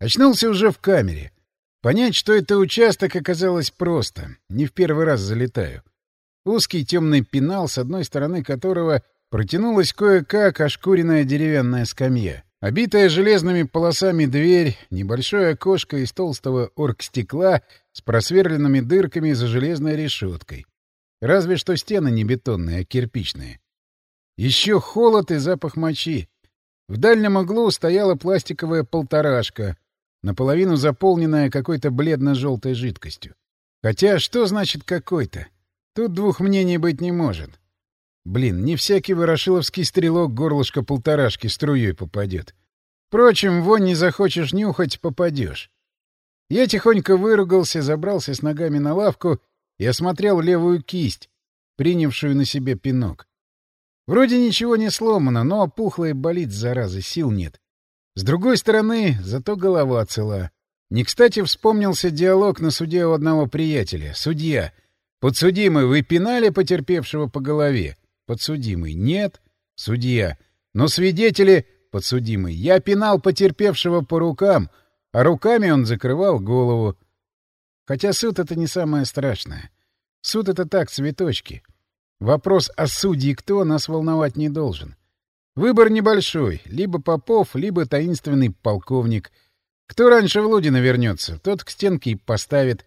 Очнулся уже в камере. Понять, что это участок, оказалось просто. Не в первый раз залетаю. Узкий темный пенал, с одной стороны которого протянулась кое-как ошкуренная деревянная скамья. Обитая железными полосами дверь, небольшое окошко из толстого оргстекла с просверленными дырками за железной решеткой. Разве что стены не бетонные, а кирпичные. Еще холод и запах мочи. В дальнем углу стояла пластиковая полторашка, наполовину заполненная какой-то бледно-желтой жидкостью. Хотя что значит «какой-то»? Тут двух мнений быть не может. Блин, не всякий ворошиловский стрелок горлышко полторашки струей попадет. Впрочем, вонь не захочешь нюхать — попадешь. Я тихонько выругался, забрался с ногами на лавку и осмотрел левую кисть, принявшую на себе пинок. Вроде ничего не сломано, но опухло и болит, зараза, сил нет. С другой стороны, зато голова цела. Не кстати вспомнился диалог на суде у одного приятеля. Судья. «Подсудимый, вы пинали потерпевшего по голове?» Подсудимый. «Нет». Судья. «Но свидетели...» Подсудимый. «Я пинал потерпевшего по рукам, а руками он закрывал голову». Хотя суд — это не самое страшное. Суд — это так, цветочки. Вопрос о судье кто нас волновать не должен. Выбор небольшой. Либо Попов, либо таинственный полковник. Кто раньше в Лудино вернется, тот к стенке и поставит.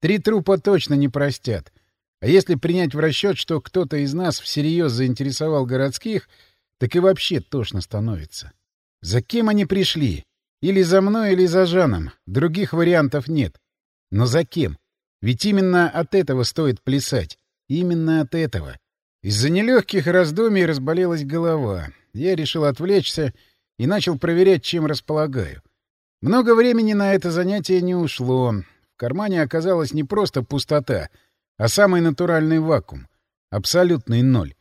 Три трупа точно не простят. А если принять в расчет, что кто-то из нас всерьез заинтересовал городских, так и вообще тошно становится. За кем они пришли? Или за мной, или за Жаном. Других вариантов нет. Но за кем? Ведь именно от этого стоит плясать. Именно от этого. Из-за нелегких раздумий разболелась голова. Я решил отвлечься и начал проверять, чем располагаю. Много времени на это занятие не ушло. В кармане оказалась не просто пустота, а самый натуральный вакуум. Абсолютный ноль.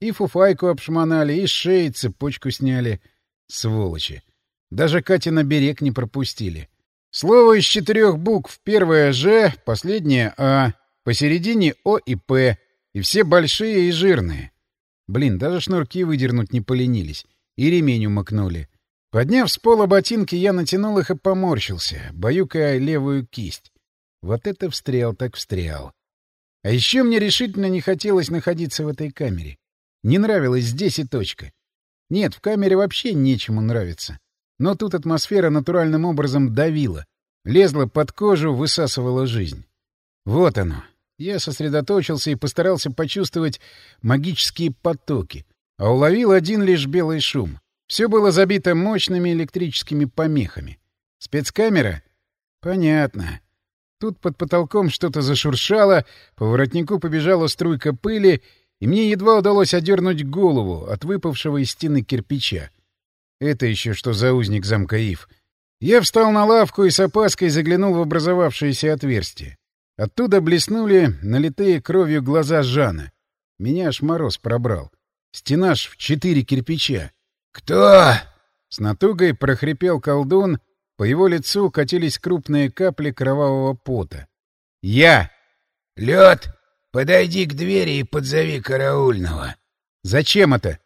И фуфайку обшмонали, и шеи цепочку сняли. Сволочи. Даже Катя на берег не пропустили. Слово из четырех букв. Первое «Ж», последнее «А», посередине «О» и «П», и все большие и жирные. Блин, даже шнурки выдернуть не поленились. И ремень умыкнули. Подняв с пола ботинки, я натянул их и поморщился, баюкая левую кисть. Вот это встрял так встрял. А еще мне решительно не хотелось находиться в этой камере. Не нравилось здесь и точка. Нет, в камере вообще нечему нравиться. Но тут атмосфера натуральным образом давила, лезла под кожу, высасывала жизнь. Вот оно. Я сосредоточился и постарался почувствовать магические потоки, а уловил один лишь белый шум. Все было забито мощными электрическими помехами. Спецкамера? Понятно. Тут под потолком что-то зашуршало, по воротнику побежала струйка пыли, и мне едва удалось одернуть голову от выпавшего из стены кирпича. Это еще что за узник замка Ив? Я встал на лавку и с опаской заглянул в образовавшееся отверстие. Оттуда блеснули налитые кровью глаза Жана. Меня аж мороз пробрал. Стена ж в четыре кирпича. «Кто?» С натугой прохрипел колдун, по его лицу катились крупные капли кровавого пота. «Я!» «Лед, подойди к двери и подзови караульного». «Зачем это?»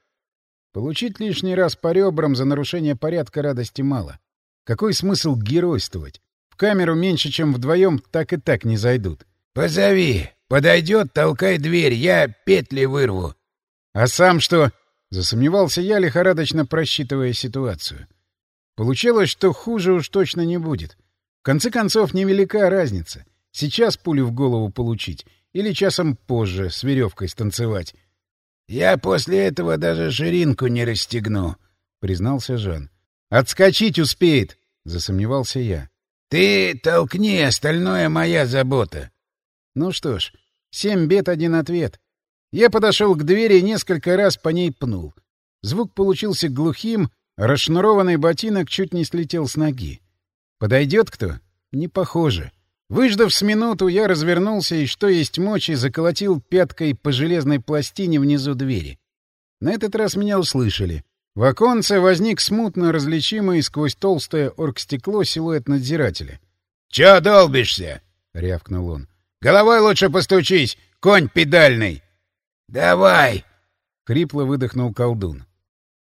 Получить лишний раз по ребрам за нарушение порядка радости мало. Какой смысл геройствовать? В камеру меньше, чем вдвоем, так и так не зайдут. «Позови! Подойдет, толкай дверь, я петли вырву». «А сам что?» — засомневался я, лихорадочно просчитывая ситуацию. Получалось, что хуже уж точно не будет. В конце концов, невелика разница. Сейчас пулю в голову получить или часом позже с веревкой станцевать. — Я после этого даже ширинку не расстегну, — признался Жан. — Отскочить успеет, — засомневался я. — Ты толкни, остальное моя забота. Ну что ж, семь бед, один ответ. Я подошел к двери и несколько раз по ней пнул. Звук получился глухим, Расшнурованный ботинок чуть не слетел с ноги. Подойдет кто? Не похоже. Выждав с минуту, я развернулся и, что есть мочи, заколотил пяткой по железной пластине внизу двери. На этот раз меня услышали. В оконце возник смутно различимый сквозь толстое оргстекло силуэт надзирателя. — Чё долбишься? — рявкнул он. — Головой лучше постучись, конь педальный! — Давай! — хрипло выдохнул колдун.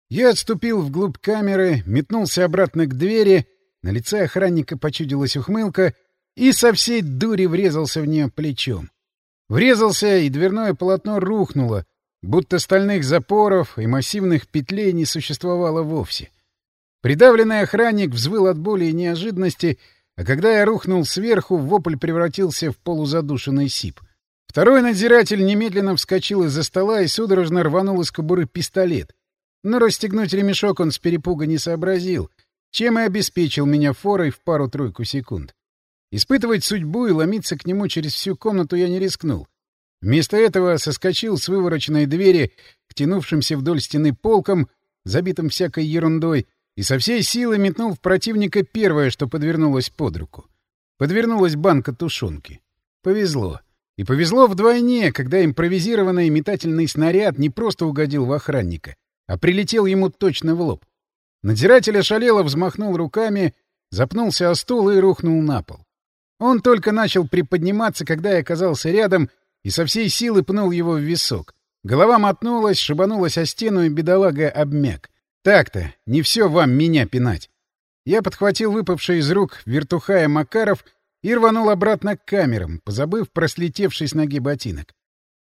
Я отступил вглубь камеры, метнулся обратно к двери, На лице охранника почудилась ухмылка и со всей дури врезался в нее плечом. Врезался, и дверное полотно рухнуло, будто стальных запоров и массивных петлей не существовало вовсе. Придавленный охранник взвыл от боли и неожиданности, а когда я рухнул сверху, вопль превратился в полузадушенный сип. Второй надзиратель немедленно вскочил из-за стола и судорожно рванул из кобуры пистолет. Но расстегнуть ремешок он с перепуга не сообразил, чем и обеспечил меня форой в пару-тройку секунд. Испытывать судьбу и ломиться к нему через всю комнату я не рискнул. Вместо этого соскочил с вывороченной двери к тянувшимся вдоль стены полкам, забитым всякой ерундой, и со всей силы метнул в противника первое, что подвернулось под руку. Подвернулась банка тушенки. Повезло. И повезло вдвойне, когда импровизированный метательный снаряд не просто угодил в охранника, а прилетел ему точно в лоб. Надзиратель ошалело взмахнул руками, запнулся о стул и рухнул на пол. Он только начал приподниматься, когда я оказался рядом и со всей силы пнул его в висок. Голова мотнулась, шибанулась о стену, и бедолага обмяк. Так-то, не все вам меня пинать. Я подхватил выпавший из рук вертухая Макаров и рванул обратно к камерам, позабыв про слетевший с ноги ботинок.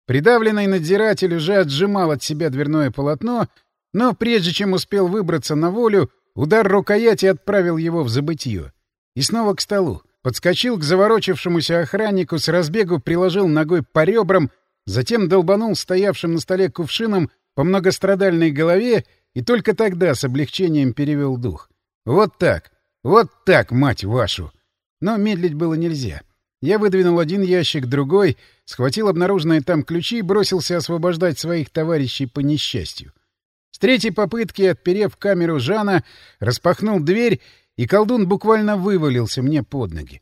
Придавленный надзиратель уже отжимал от себя дверное полотно, но прежде чем успел выбраться на волю, удар рукояти отправил его в забытье. И снова к столу. Подскочил к заворочившемуся охраннику, с разбегу приложил ногой по ребрам, затем долбанул стоявшим на столе кувшином по многострадальной голове и только тогда с облегчением перевел дух. Вот так, вот так, мать вашу! Но медлить было нельзя. Я выдвинул один ящик, другой, схватил обнаруженные там ключи и бросился освобождать своих товарищей по несчастью. С третьей попытки, отперев камеру Жана, распахнул дверь, и колдун буквально вывалился мне под ноги.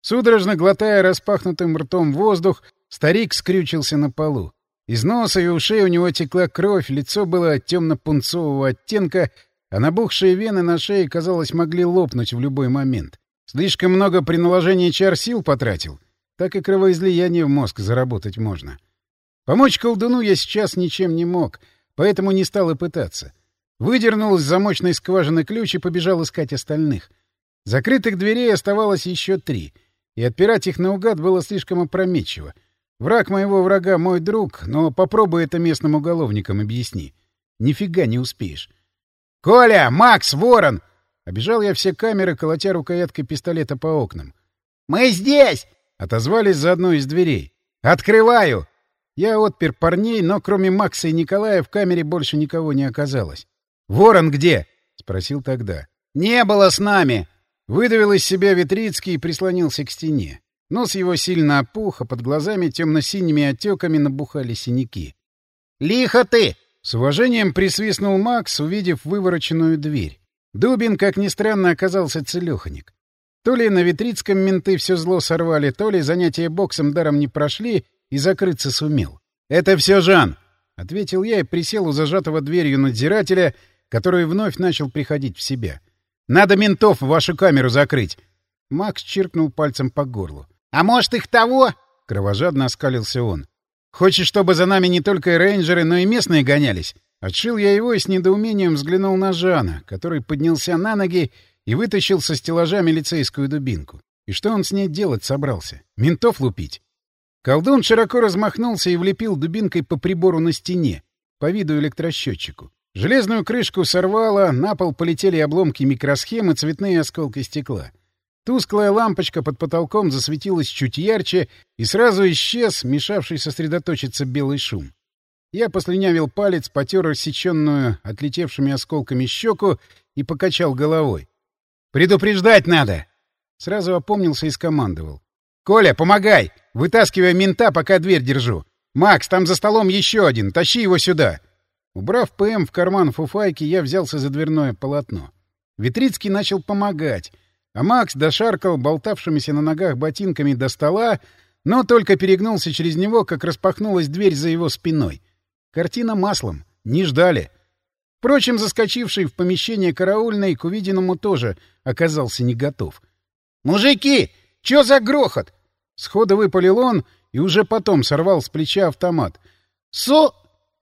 Судорожно глотая распахнутым ртом воздух, старик скрючился на полу. Из носа и ушей у него текла кровь, лицо было темно-пунцового оттенка, а набухшие вены на шее, казалось, могли лопнуть в любой момент. Слишком много при наложении чар сил потратил. Так и кровоизлияние в мозг заработать можно. Помочь колдуну я сейчас ничем не мог, поэтому не стал и пытаться. Выдернул из замочной скважины ключ и побежал искать остальных. Закрытых дверей оставалось еще три, и отпирать их наугад было слишком опрометчиво — Враг моего врага — мой друг, но попробуй это местным уголовникам объясни. Нифига не успеешь. «Коля! Макс! Ворон!» Обежал я все камеры, колотя рукояткой пистолета по окнам. «Мы здесь!» — отозвались за одной из дверей. «Открываю!» Я отпер парней, но кроме Макса и Николая в камере больше никого не оказалось. «Ворон где?» — спросил тогда. «Не было с нами!» Выдавил из себя Витрицкий и прислонился к стене. Нос его сильно опух, а под глазами темно-синими отеками набухали синяки. «Лихо ты!» — с уважением присвистнул Макс, увидев вывороченную дверь. Дубин, как ни странно, оказался целеханик. То ли на Витрицком менты все зло сорвали, то ли занятия боксом даром не прошли и закрыться сумел. «Это все Жан!» — ответил я и присел у зажатого дверью надзирателя, который вновь начал приходить в себя. «Надо ментов в вашу камеру закрыть!» Макс чиркнул пальцем по горлу. «А может, их того?» — кровожадно оскалился он. «Хочешь, чтобы за нами не только рейнджеры, но и местные гонялись?» Отшил я его и с недоумением взглянул на Жана, который поднялся на ноги и вытащил со стеллажа милицейскую дубинку. И что он с ней делать собрался? Ментов лупить? Колдун широко размахнулся и влепил дубинкой по прибору на стене, по виду электросчетчику. Железную крышку сорвало, на пол полетели обломки микросхемы, цветные осколки стекла. Тусклая лампочка под потолком засветилась чуть ярче, и сразу исчез, мешавший сосредоточиться белый шум. Я послюнявил палец, потер рассеченную отлетевшими осколками щеку и покачал головой. «Предупреждать надо!» Сразу опомнился и скомандовал. «Коля, помогай! Вытаскивай мента, пока дверь держу! Макс, там за столом еще один, тащи его сюда!» Убрав ПМ в карман фуфайки, я взялся за дверное полотно. Витрицкий начал помогать — а Макс дошаркал болтавшимися на ногах ботинками до стола, но только перегнулся через него, как распахнулась дверь за его спиной. Картина маслом. Не ждали. Впрочем, заскочивший в помещение караульной к увиденному тоже оказался не готов. «Мужики! Чё за грохот?» Сходу выпалил он и уже потом сорвал с плеча автомат. «Со...»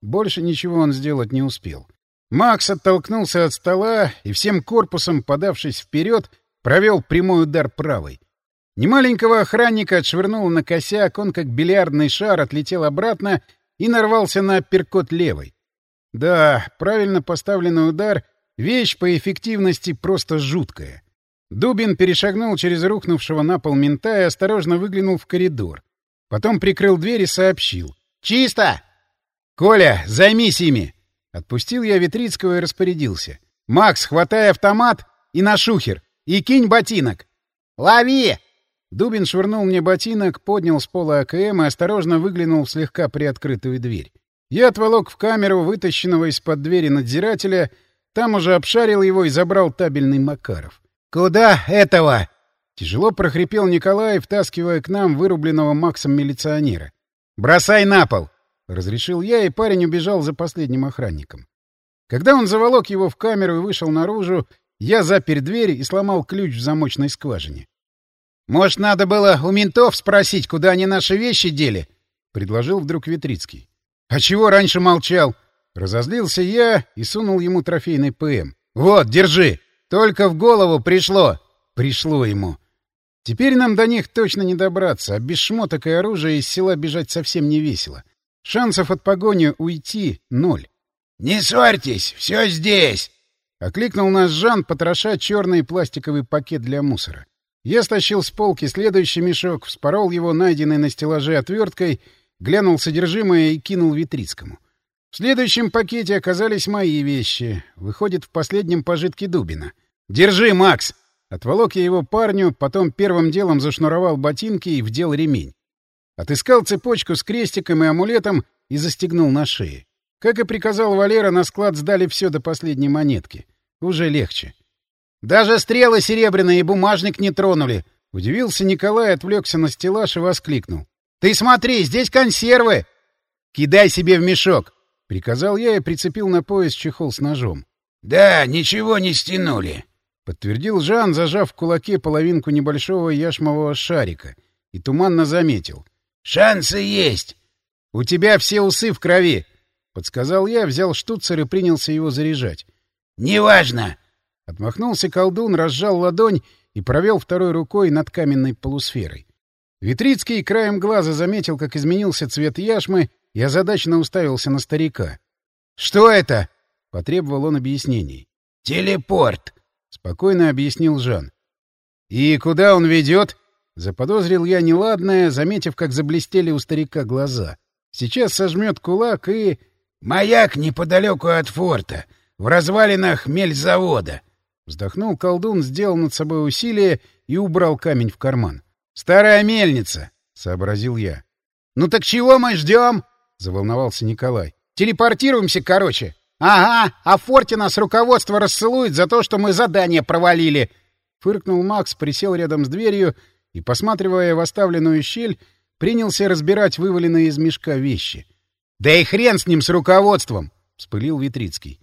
Больше ничего он сделать не успел. Макс оттолкнулся от стола и всем корпусом, подавшись вперед, провел прямой удар правой. Немаленького охранника отшвырнул на косяк, он как бильярдный шар отлетел обратно и нарвался на перкот левой. Да, правильно поставленный удар — вещь по эффективности просто жуткая. Дубин перешагнул через рухнувшего на пол мента и осторожно выглянул в коридор. Потом прикрыл дверь и сообщил. «Чисто!» «Коля, займись ими!» Отпустил я Витрицкого и распорядился. «Макс, хватай автомат и на шухер, и кинь ботинок!» «Лови!» Дубин швырнул мне ботинок, поднял с пола АКМ и осторожно выглянул в слегка приоткрытую дверь. Я отволок в камеру вытащенного из-под двери надзирателя, там уже обшарил его и забрал табельный Макаров. «Куда этого?» Тяжело прохрипел Николай, втаскивая к нам вырубленного Максом милиционера. «Бросай на пол!» — разрешил я, и парень убежал за последним охранником. Когда он заволок его в камеру и вышел наружу, я запер дверь и сломал ключ в замочной скважине. «Может, надо было у ментов спросить, куда они наши вещи дели?» — предложил вдруг Витрицкий. «А чего раньше молчал?» Разозлился я и сунул ему трофейный ПМ. «Вот, держи! Только в голову пришло!» Пришло ему. Теперь нам до них точно не добраться, а без шмоток и оружия из села бежать совсем не весело. Шансов от погони уйти — ноль. — Не ссорьтесь, все здесь! — окликнул нас Жан, потроша черный пластиковый пакет для мусора. Я стащил с полки следующий мешок, вспорол его найденной на стеллаже отверткой, глянул содержимое и кинул Витрицкому. В следующем пакете оказались мои вещи. Выходит, в последнем пожитке Дубина. «Держи, Макс!» Отволок я его парню, потом первым делом зашнуровал ботинки и вдел ремень. Отыскал цепочку с крестиком и амулетом и застегнул на шее. Как и приказал Валера, на склад сдали все до последней монетки. Уже легче. Даже стрелы серебряные и бумажник не тронули. Удивился Николай, отвлекся на стеллаж и воскликнул. — Ты смотри, здесь консервы! — Кидай себе в мешок! — приказал я и прицепил на пояс чехол с ножом. — Да, ничего не стянули, — подтвердил Жан, зажав в кулаке половинку небольшого яшмового шарика, и туманно заметил. — Шансы есть! — У тебя все усы в крови! — подсказал я, взял штуцер и принялся его заряжать. — Неважно! Отмахнулся колдун, разжал ладонь и провел второй рукой над каменной полусферой. Витрицкий краем глаза заметил, как изменился цвет яшмы, и озадаченно уставился на старика. «Что это?» — потребовал он объяснений. «Телепорт», — спокойно объяснил Жан. «И куда он ведет?» — заподозрил я неладное, заметив, как заблестели у старика глаза. Сейчас сожмет кулак и... «Маяк неподалеку от форта, в развалинах мельзавода», Вздохнул колдун, сделал над собой усилие и убрал камень в карман. «Старая мельница!» — сообразил я. «Ну так чего мы ждем?» — заволновался Николай. «Телепортируемся, короче. Ага, а форте нас руководство рассылует за то, что мы задание провалили!» Фыркнул Макс, присел рядом с дверью и, посматривая в оставленную щель, принялся разбирать вываленные из мешка вещи. «Да и хрен с ним, с руководством!» — вспылил Витрицкий.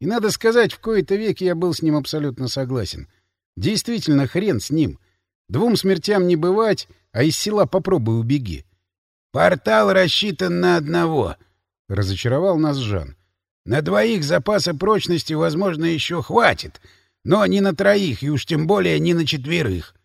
И надо сказать, в кои-то веки я был с ним абсолютно согласен. Действительно, хрен с ним. Двум смертям не бывать, а из села попробуй убеги. — Портал рассчитан на одного, — разочаровал нас Жан. — На двоих запаса прочности, возможно, еще хватит, но не на троих, и уж тем более не на четверых.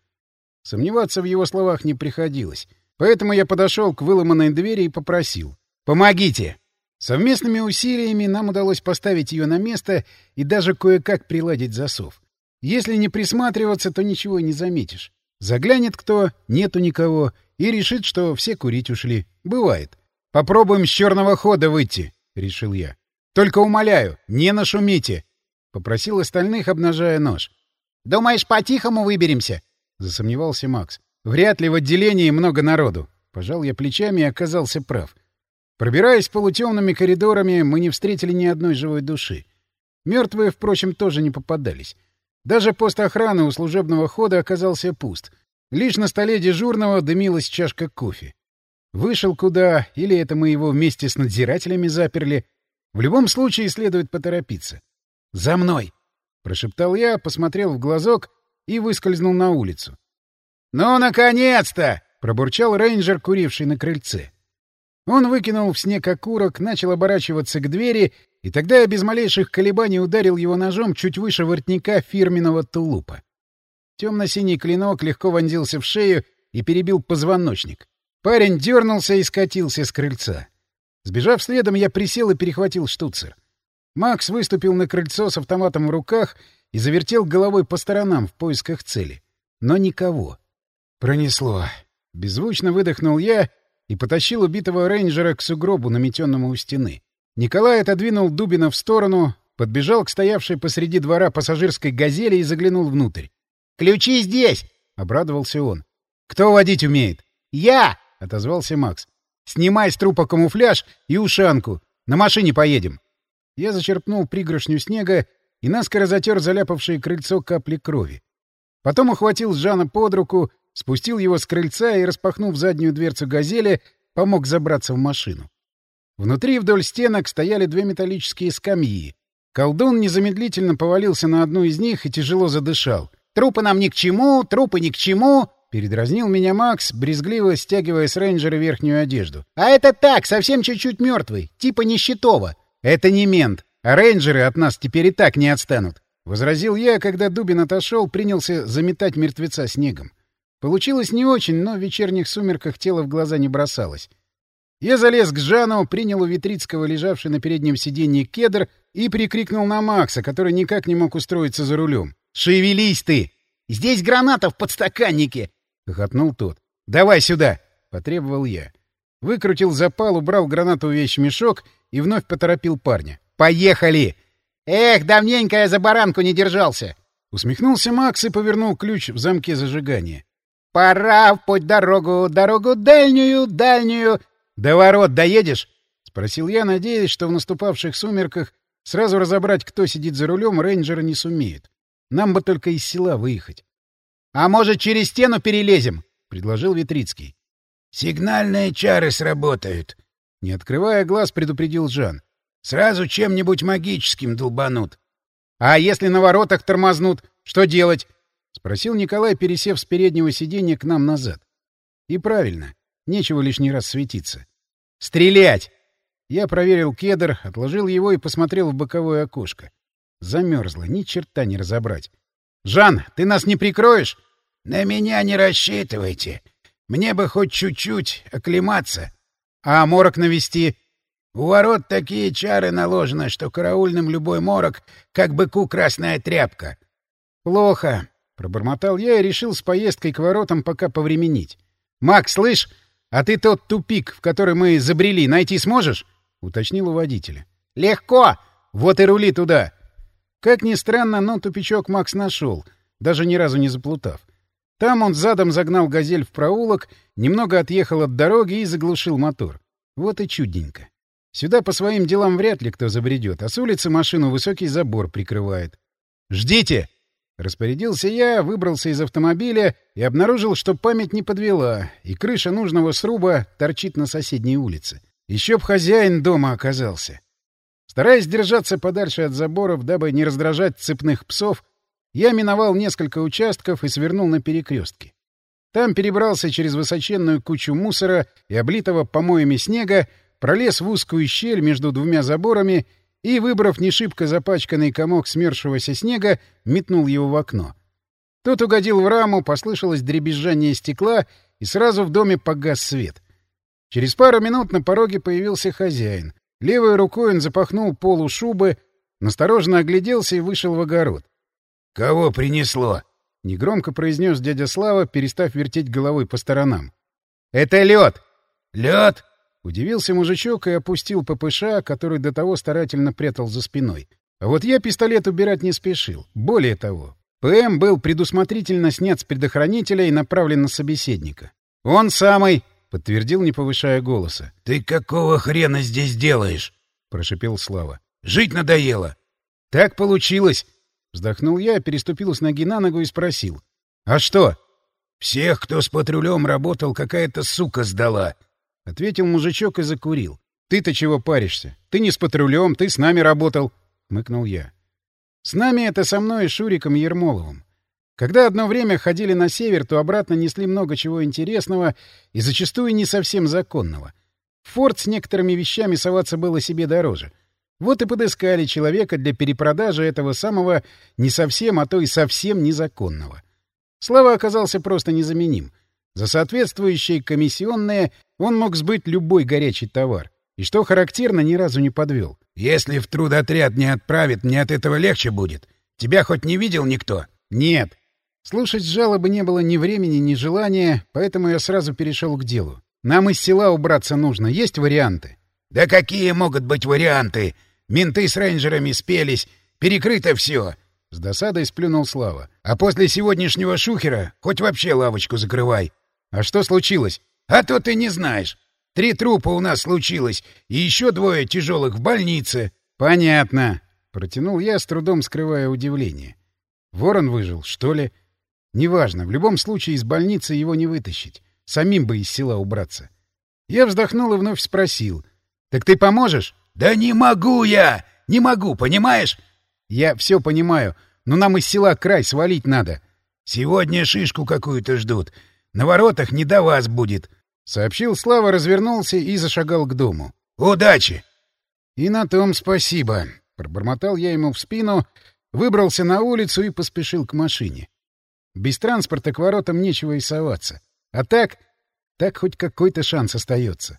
Сомневаться в его словах не приходилось. Поэтому я подошел к выломанной двери и попросил. «Помогите!» Совместными усилиями нам удалось поставить ее на место и даже кое-как приладить засов. Если не присматриваться, то ничего не заметишь. Заглянет кто, нету никого, и решит, что все курить ушли. Бывает. «Попробуем с черного хода выйти», — решил я. «Только умоляю, не нашумите», — попросил остальных, обнажая нож. «Думаешь, по-тихому выберемся?» — засомневался Макс. «Вряд ли в отделении много народу». Пожал я плечами и оказался прав. Пробираясь полутемными коридорами, мы не встретили ни одной живой души. Мертвые, впрочем, тоже не попадались. Даже пост охраны у служебного хода оказался пуст. Лишь на столе дежурного дымилась чашка кофе. Вышел куда, или это мы его вместе с надзирателями заперли. В любом случае следует поторопиться. «За мной!» — прошептал я, посмотрел в глазок и выскользнул на улицу. «Ну, наконец-то!» — пробурчал рейнджер, куривший на крыльце. Он выкинул в снег окурок, начал оборачиваться к двери, и тогда я без малейших колебаний ударил его ножом чуть выше воротника фирменного тулупа. Темно-синий клинок легко вонзился в шею и перебил позвоночник. Парень дернулся и скатился с крыльца. Сбежав следом, я присел и перехватил штуцер. Макс выступил на крыльцо с автоматом в руках и завертел головой по сторонам в поисках цели. Но никого. Пронесло. Беззвучно выдохнул я и потащил убитого рейнджера к сугробу, наметенному у стены. Николай отодвинул Дубина в сторону, подбежал к стоявшей посреди двора пассажирской «Газели» и заглянул внутрь. «Ключи здесь!» — обрадовался он. «Кто водить умеет?» «Я!» — отозвался Макс. «Снимай с трупа камуфляж и ушанку. На машине поедем». Я зачерпнул пригоршню снега и наскоро затер заляпавшее крыльцо капли крови. Потом ухватил Жана под руку, спустил его с крыльца и, распахнув заднюю дверцу «Газели», помог забраться в машину. Внутри вдоль стенок стояли две металлические скамьи. Колдун незамедлительно повалился на одну из них и тяжело задышал. «Трупы нам ни к чему, трупы ни к чему!» Передразнил меня Макс, брезгливо стягивая с рейнджера верхнюю одежду. «А это так, совсем чуть-чуть мертвый, типа нищетова. Это не мент, рейнджеры от нас теперь и так не отстанут. Возразил я, когда Дубин отошел, принялся заметать мертвеца снегом. Получилось не очень, но в вечерних сумерках тело в глаза не бросалось. Я залез к Жану, принял у Витрицкого лежавший на переднем сиденье кедр и прикрикнул на Макса, который никак не мог устроиться за рулем. «Шевелись ты! Здесь граната в подстаканнике!» — хохотнул тот. «Давай сюда!» — потребовал я. Выкрутил запал, убрал гранату в вещмешок и вновь поторопил парня. «Поехали!» «Эх, давненько я за баранку не держался!» Усмехнулся Макс и повернул ключ в замке зажигания. «Пора в путь дорогу, дорогу дальнюю, дальнюю!» «До ворот доедешь?» — спросил я, надеясь, что в наступавших сумерках сразу разобрать, кто сидит за рулем, рейнджеры не сумеют. Нам бы только из села выехать. — А может, через стену перелезем? — предложил Витрицкий. Сигнальные чары сработают. Не открывая глаз, предупредил Жан. Сразу чем-нибудь магическим долбанут. А если на воротах тормознут, что делать? Спросил Николай, пересев с переднего сиденья к нам назад. И правильно. Нечего лишний раз светиться. Стрелять! Я проверил кедр, отложил его и посмотрел в боковое окошко. Замерзло, ни черта не разобрать. «Жан, ты нас не прикроешь?» «На меня не рассчитывайте. Мне бы хоть чуть-чуть оклематься. А морок навести? У ворот такие чары наложены, что караульным любой морок, как быку красная тряпка. Плохо. Пробормотал я и решил с поездкой к воротам пока повременить. «Макс, слышь, а ты тот тупик, в который мы забрели, найти сможешь?» — уточнил у водителя. «Легко! Вот и рули туда!» Как ни странно, но тупичок Макс нашел, даже ни разу не заплутав. Там он задом загнал «Газель» в проулок, немного отъехал от дороги и заглушил мотор. Вот и чудненько. Сюда по своим делам вряд ли кто забредет, а с улицы машину высокий забор прикрывает. «Ждите!» Распорядился я, выбрался из автомобиля и обнаружил, что память не подвела, и крыша нужного сруба торчит на соседней улице. Еще б хозяин дома оказался. Стараясь держаться подальше от заборов, дабы не раздражать цепных псов, я миновал несколько участков и свернул на перекрестке. Там перебрался через высоченную кучу мусора и облитого помоями снега, пролез в узкую щель между двумя заборами и, выбрав не шибко запачканный комок смерзшегося снега, метнул его в окно. Тот угодил в раму, послышалось дребезжание стекла, и сразу в доме погас свет. Через пару минут на пороге появился хозяин. Левой рукой он запахнул полу шубы, настороженно огляделся и вышел в огород. «Кого принесло?» — негромко произнес дядя Слава, перестав вертеть головой по сторонам. «Это лед!» «Лед?» — удивился мужичок и опустил ППШ, который до того старательно прятал за спиной. А вот я пистолет убирать не спешил. Более того, ПМ был предусмотрительно снят с предохранителя и направлен на собеседника. «Он самый!» — подтвердил, не повышая голоса. «Ты какого хрена здесь делаешь?» — прошипел Слава. «Жить надоело!» «Так получилось!» Вздохнул я, переступил с ноги на ногу и спросил. «А что?» «Всех, кто с патрулем работал, какая-то сука сдала», — ответил мужичок и закурил. «Ты-то чего паришься? Ты не с патрулем, ты с нами работал», — мыкнул я. «С нами это со мной и Шуриком Ермоловым. Когда одно время ходили на север, то обратно несли много чего интересного и зачастую не совсем законного. В форт с некоторыми вещами соваться было себе дороже — вот и подыскали человека для перепродажи этого самого не совсем, а то и совсем незаконного. Слава оказался просто незаменим. За соответствующие комиссионные он мог сбыть любой горячий товар. И что характерно, ни разу не подвел. «Если в трудотряд не отправит, мне от этого легче будет. Тебя хоть не видел никто?» «Нет». Слушать жалобы не было ни времени, ни желания, поэтому я сразу перешел к делу. «Нам из села убраться нужно. Есть варианты?» «Да какие могут быть варианты? Менты с рейнджерами спелись. Перекрыто все. С досадой сплюнул Слава. «А после сегодняшнего шухера хоть вообще лавочку закрывай». «А что случилось?» «А то ты не знаешь. Три трупа у нас случилось, и еще двое тяжелых в больнице». «Понятно», — протянул я, с трудом скрывая удивление. «Ворон выжил, что ли?» «Неважно, в любом случае из больницы его не вытащить. Самим бы из села убраться». Я вздохнул и вновь спросил. «Так ты поможешь?» «Да не могу я! Не могу, понимаешь?» «Я все понимаю, но нам из села край свалить надо». «Сегодня шишку какую-то ждут. На воротах не до вас будет. Сообщил Слава, развернулся и зашагал к дому. «Удачи!» «И на том спасибо!» Пробормотал я ему в спину, выбрался на улицу и поспешил к машине. Без транспорта к воротам нечего и соваться. А так... так хоть какой-то шанс остается.